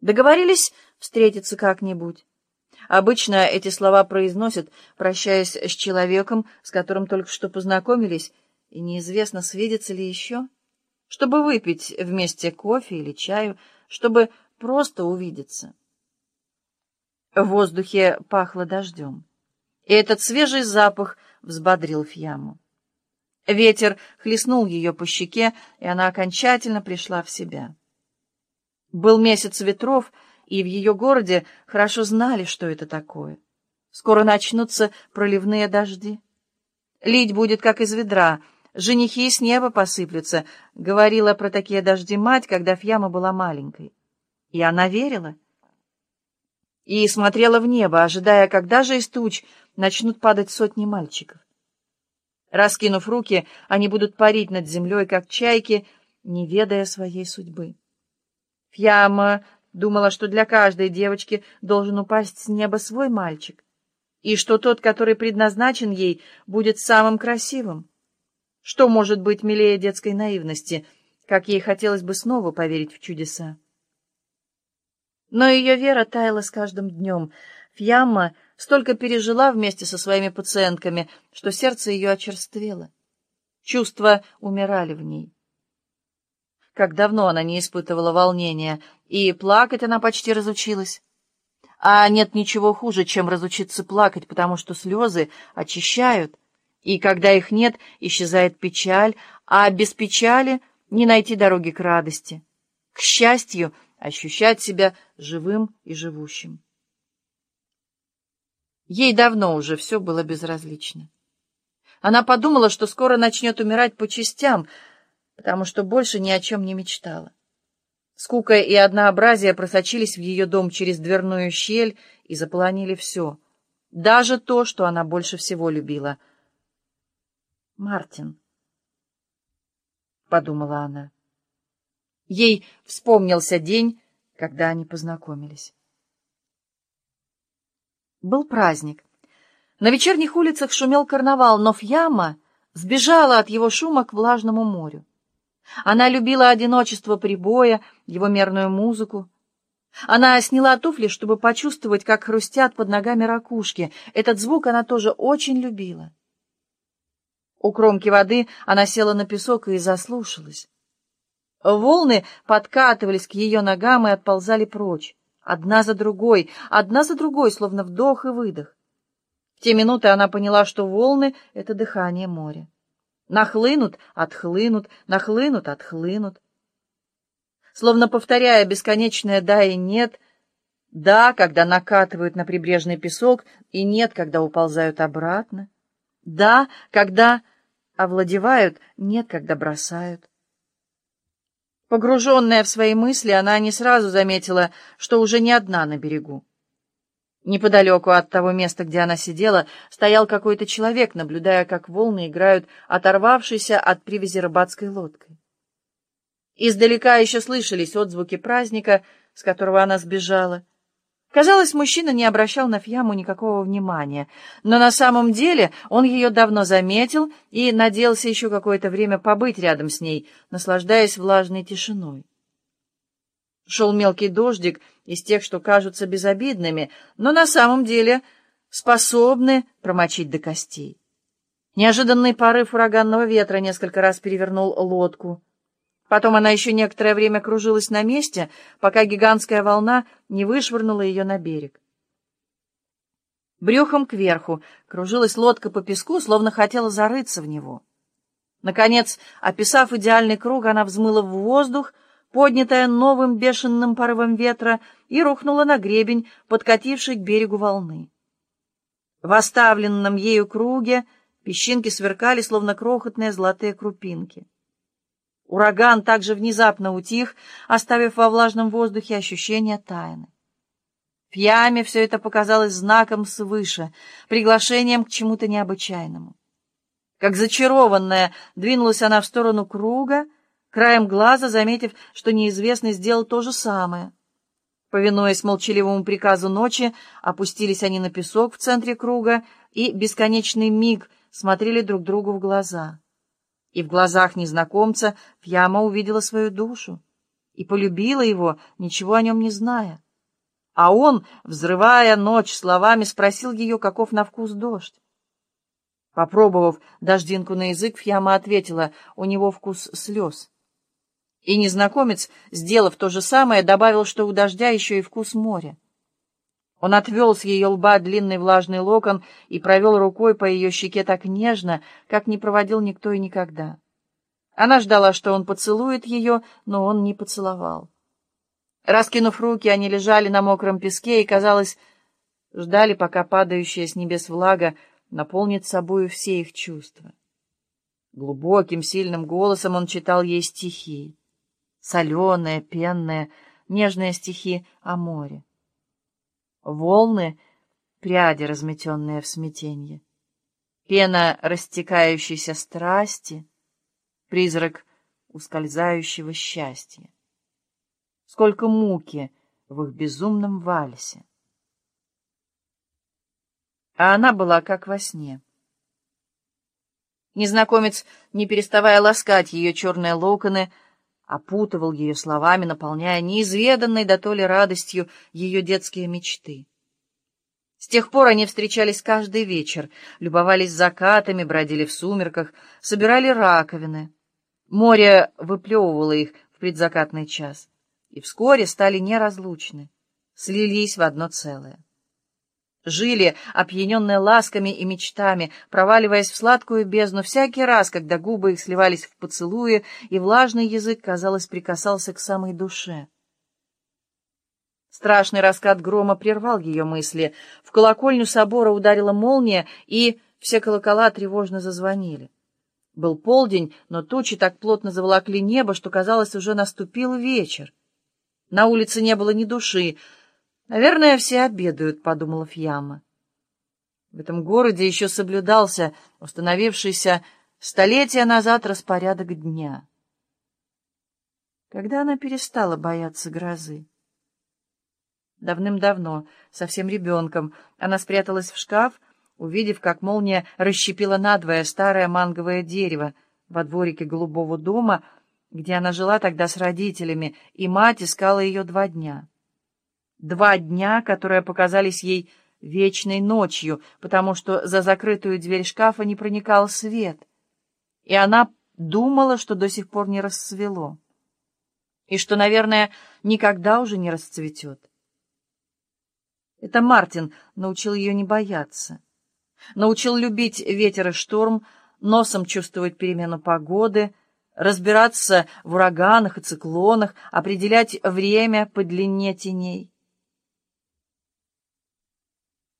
Договорились встретиться как-нибудь. Обычно эти слова произносят, прощаясь с человеком, с которым только что познакомились, и неизвестно, свидится ли еще, чтобы выпить вместе кофе или чаю, чтобы просто увидеться. В воздухе пахло дождем, и этот свежий запах взбодрил Фьяму. Ветер хлестнул ее по щеке, и она окончательно пришла в себя. Был месяц ветров, и в ее городе хорошо знали, что это такое. Скоро начнутся проливные дожди. Лить будет, как из ведра, женихи с неба посыплются, говорила про такие дожди мать, когда Фьяма была маленькой. И она верила. И смотрела в небо, ожидая, когда же из туч начнут падать сотни мальчиков. Раскинув руки, они будут парить над землей, как чайки, не ведая своей судьбы. Фьяма думала, что для каждой девочки должен упасть с неба свой мальчик, и что тот, который предназначен ей, будет самым красивым. Что может быть милее детской наивности, как ей хотелось бы снова поверить в чудеса? Но ее вера таяла с каждым днем. Фьямма столько пережила вместе со своими пациентками, что сердце ее очерствело. Чувства умирали в ней. Как давно она не испытывала волнения, и плакать она почти разучилась. А нет ничего хуже, чем разучиться плакать, потому что слезы очищают, и когда их нет, исчезает печаль, а без печали не найти дороги к радости, к счастью, ощущать себя живым и живущим. Ей давно уже все было безразлично. Она подумала, что скоро начнет умирать по частям — потому что больше ни о чем не мечтала. Скука и однообразие просочились в ее дом через дверную щель и заполонили все, даже то, что она больше всего любила. «Мартин», — подумала она. Ей вспомнился день, когда они познакомились. Был праздник. На вечерних улицах шумел карнавал, но Фьяма сбежала от его шума к влажному морю. Она любила одиночество прибоя, его мерную музыку. Она сняла туфли, чтобы почувствовать, как хрустят под ногами ракушки. Этот звук она тоже очень любила. У кромки воды она села на песок и заслушалась. Волны подкатывались к ее ногам и отползали прочь, одна за другой, одна за другой, словно вдох и выдох. В те минуты она поняла, что волны — это дыхание моря. Нахлынут, отхлынут, нахлынут, отхлынут. Словно повторяя бесконечное «да» и «нет», «да», когда накатывают на прибрежный песок, и «нет», когда уползают обратно, «да», когда овладевают, «нет», когда бросают. Погруженная в свои мысли, она не сразу заметила, что уже не одна на берегу. Неподалеку от того места, где она сидела, стоял какой-то человек, наблюдая, как волны играют оторвавшейся от привязи рыбацкой лодкой. Издалека еще слышались отзвуки праздника, с которого она сбежала. Казалось, мужчина не обращал на Фьяму никакого внимания, но на самом деле он ее давно заметил и надеялся еще какое-то время побыть рядом с ней, наслаждаясь влажной тишиной. Шел мелкий дождик из тех, что кажутся безобидными, но на самом деле способны промочить до костей. Неожиданный порыв ураганного ветра несколько раз перевернул лодку. Потом она еще некоторое время кружилась на месте, пока гигантская волна не вышвырнула ее на берег. Брюхом кверху кружилась лодка по песку, словно хотела зарыться в него. Наконец, описав идеальный круг, она взмыла в воздух, поднятая новым бешеным порывом ветра, и рухнула на гребень, подкативший к берегу волны. В оставленном ею круге песчинки сверкали, словно крохотные золотые крупинки. Ураган также внезапно утих, оставив во влажном воздухе ощущение тайны. В яме все это показалось знаком свыше, приглашением к чему-то необычайному. Как зачарованная, двинулась она в сторону круга, краем глаза заметив, что неизвестный сделал то же самое. Повинуясь молчаливому приказу ночи, опустились они на песок в центре круга и бесконечный миг смотрели друг другу в глаза. И в глазах незнакомца Фьяма увидела свою душу. и полюбила его, ничего о нем не зная. А он, взрывая ночь словами, спросил ее, каков на вкус дождь. Попробовав дождинку на язык, Фьяма ответила, у него вкус слез. И незнакомец, сделав то же самое, добавил, что у дождя еще и вкус моря. Он отвел с ее лба длинный влажный локон и провел рукой по ее щеке так нежно, как не проводил никто и никогда. Она ждала, что он поцелует ее, но он не поцеловал. Раскинув руки, они лежали на мокром песке и, казалось, ждали, пока падающая с небес влага наполнит собою все их чувства. Глубоким, сильным голосом он читал ей стихи. Соленые, пенные, нежные стихи о море. Волны, пряди, разметенные в смятенье. Пена растекающейся страсти, призрак ускользающего счастья сколько муки в их безумном вальсе. А она была как во сне. Незнакомец, не переставая ласкать ее черные локоны, опутывал ее словами, наполняя неизведанной до то ли радостью ее детские мечты. С тех пор они встречались каждый вечер, любовались закатами, бродили в сумерках, собирали раковины. Море выплевывало их в предзакатный час и вскоре стали неразлучны, слились в одно целое. Жили, опьяненные ласками и мечтами, проваливаясь в сладкую бездну всякий раз, когда губы их сливались в поцелуе, и влажный язык, казалось, прикасался к самой душе. Страшный раскат грома прервал ее мысли. В колокольню собора ударила молния, и все колокола тревожно зазвонили. Был полдень, но тучи так плотно заволокли небо, что, казалось, уже наступил вечер. На улице не было ни души. «Наверное, все обедают», — подумала Фьяма. В этом городе еще соблюдался установившийся столетия назад распорядок дня. Когда она перестала бояться грозы? Давным-давно, совсем ребенком, она спряталась в шкаф, увидев, как молния расщепила надвое старое манговое дерево во дворике голубого дома — где она жила тогда с родителями, и мать искала ее два дня. Два дня, которые показались ей вечной ночью, потому что за закрытую дверь шкафа не проникал свет, и она думала, что до сих пор не расцвело, и что, наверное, никогда уже не расцветет. Это Мартин научил ее не бояться, научил любить ветер и шторм, носом чувствовать перемену погоды — разбираться в ураганах и циклонах, определять время по длине теней.